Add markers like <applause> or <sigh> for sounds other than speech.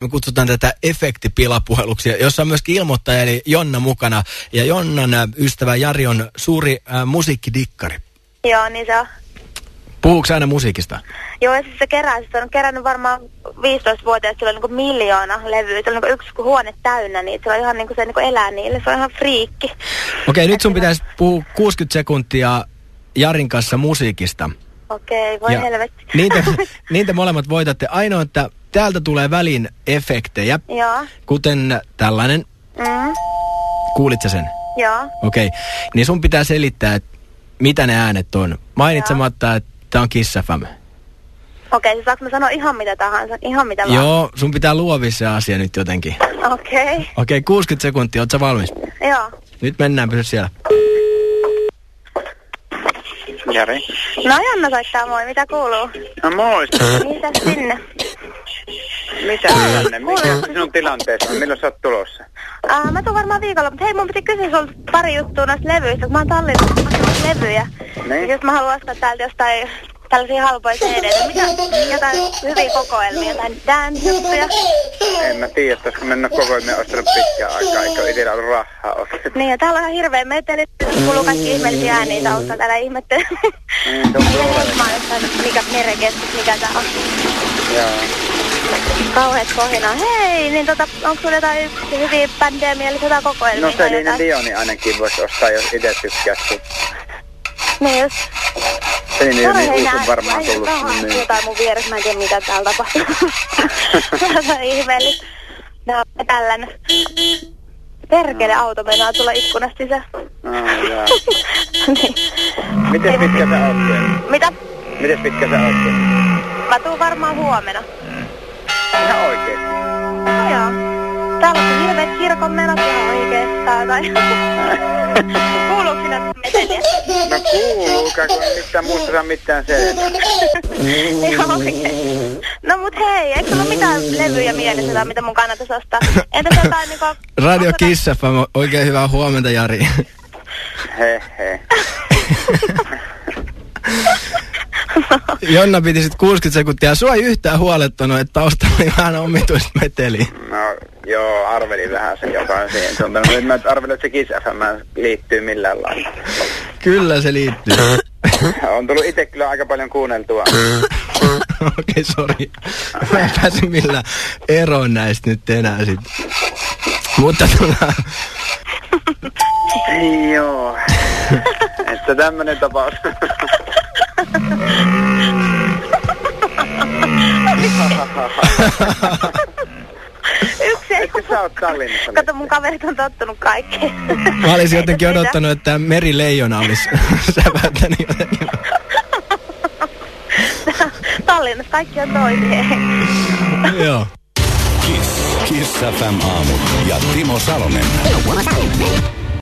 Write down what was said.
Me kutsutaan tätä efektipilapuheluksi, jossa on myöskin ilmoittaja eli Jonna mukana. Ja Jonnan äh, ystävä Jari on suuri äh, musiikkidikkari. Joo, niin se on. Puhuuko aina musiikista? Joo, ja siis se kerää, siis se on kerännyt varmaan 15-vuotiaasta, sillä on niin miljoona levyä, se on niin yksi huone täynnä niitä, se on ihan niin kuin se niin kuin elää niille, se on ihan friikki. Okei, okay, nyt sun pitäisi puhua 60 sekuntia Jarin kanssa musiikista. Okei, okay, voi ja helvetti. Niin te, <laughs> niin te molemmat voitatte. Ainoa, että täältä tulee välin efektejä, Joo. kuten tällainen. Mm. Kuulitko sen? Joo. Okei, okay. niin sun pitää selittää, että mitä ne äänet on. Mainitsematta, että tämä on Kiss FM. Okei, okay, siis saanko mä sanoa ihan mitä tahansa? Ihan mitä vaan? Joo, sun pitää luovia se asia nyt jotenkin. Okei. Okay. Okei, okay, 60 sekuntia, ootko valmis? Joo. Nyt mennään, pysy siellä. Jari. No Jonna soittaa moi, mitä kuuluu? No moi. Mitä sinne? Mitä tilanne? Mikä sinun tilanteessa on? Milloin sä oot tulossa? Uh, mä tuun varmaan viikolla, mutta hei mun piti kysyä sulta pari juttua noista levyistä, kun mä oon Tallinnassa levyjä. Niin? Jos mä haluan ostaa täältä jostain tällaisia halpoja cd Mitä, jotain hyviä kokoelmia, jotain dance-juttuja? En mä tiedä, että olisiko mennä koko ajan ostanut pitkään aikaa, eikä itsellä ollut rahaa oikein. Niin, ja täällä on ihan hirveä meteli, kuuluu kaikki ihmeellisiä ääniä taustalla, täällä ihmettelee. Niin, on Mä oon mikä merekeskus, mikä tää on. Joo. Kauheet kohina. Hei, niin tota, onko sulla jotain hyviä bändejä jotain kokoelmia? No Selinen Dioni ainakin voisi ostaa, jos itse tykkäisi. Niin just. Selinen Dioni uusi on varmaan tullut. Niin, niin. Jotain mun vieressä, mä en tiedä mitä täällä tapahtuu. <laughs> Täällä on ihmeellistä. No, tällainen. Perkele auto meinaa tulla ikkunasta sisään. Ah, jaa. <laughs> niin. Miten pitkä sä oot siellä? Mitä? Miten pitkä sä oot siellä? Mä tuun varmaan huomenna. Hirveet kirkon menot ihan oikeastaan. Tai... Kuuluuko sinne meteliä? No kuuluu, kun mitään muusta saa mitään oikein. No mut hei, eikö sulla mitään levyjä mielessä tai mitä mun kannattaisi ostaa? Entäs jotain niinku... Radio Kiss FM, oikein hyvää huomenta Jari. He he. <laughs> Jonna piti sit 60 sekuntia. Sua ei yhtään huolettanut, että taustalla oli vähän omituista meteliä. No joo, arvelin vähän sen jotain siihen suuntaan. Nyt mä arvelin, että se Kiss FM liittyy millään lailla. Kyllä se liittyy. <laughs> On tullut itse kyllä aika paljon kuunneltua. <laughs> Okei, okay, sori. Mä en pääse millään eroon näistä nyt enää sit. Mutta <laughs> tullaan... Joo. Että tämmönen tapaus. Etkö sä oot Tallinnassa? Kato, mun kaverit on tottunut kaikkeen. Mä olisin jotenkin odottanut, että Meri Leijona olisi <laughs> säväyttänyt jotenkin. Tallinnassa kaikki on toisin. Joo. Kiss. Kiss FM aamu ja Timo Salonen.